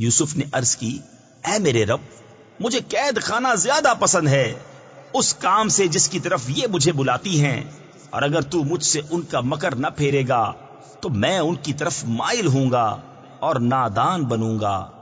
یوسف نے عرض کی، اے میرے رب، مجھے قید خانہ زیادہ پسند ہے۔ اس کام سے جس کی طرف یہ مجھے بلاتی ہیں۔ اور اگر تو مجھ سے ان کا مکر نہ پھیرے گا، تو میں ان کی طرف مائل ہوں گا اور نادان بنوں گا۔